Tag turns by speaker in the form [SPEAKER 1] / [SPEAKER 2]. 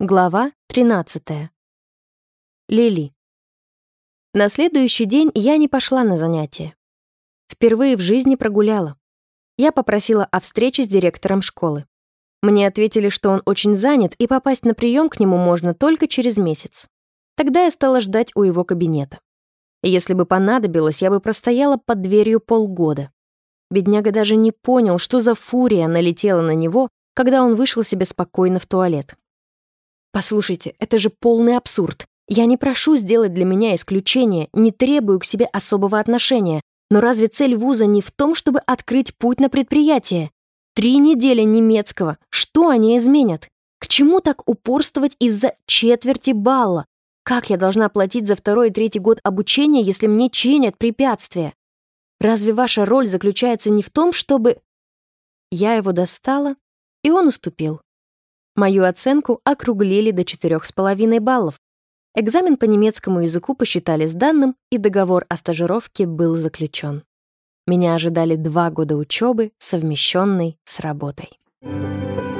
[SPEAKER 1] Глава 13. Лили. На следующий день я не пошла на занятия. Впервые в жизни прогуляла. Я попросила о встрече с директором школы. Мне ответили, что он очень занят, и попасть на прием к нему можно только через месяц. Тогда я стала ждать у его кабинета. Если бы понадобилось, я бы простояла под дверью полгода. Бедняга даже не понял, что за фурия налетела на него, когда он вышел себе спокойно в туалет. Послушайте, это же полный абсурд. Я не прошу сделать для меня исключение, не требую к себе особого отношения. Но разве цель вуза не в том, чтобы открыть путь на предприятие? Три недели немецкого. Что они изменят? К чему так упорствовать из-за четверти балла? Как я должна платить за второй и третий год обучения, если мне чинят препятствия? Разве ваша роль заключается не в том, чтобы... Я его достала, и он уступил. Мою оценку округлили до 4,5 баллов. Экзамен по немецкому языку посчитали сданным, и договор о стажировке был заключен. Меня ожидали два года учебы, совмещенной с работой. Thank you.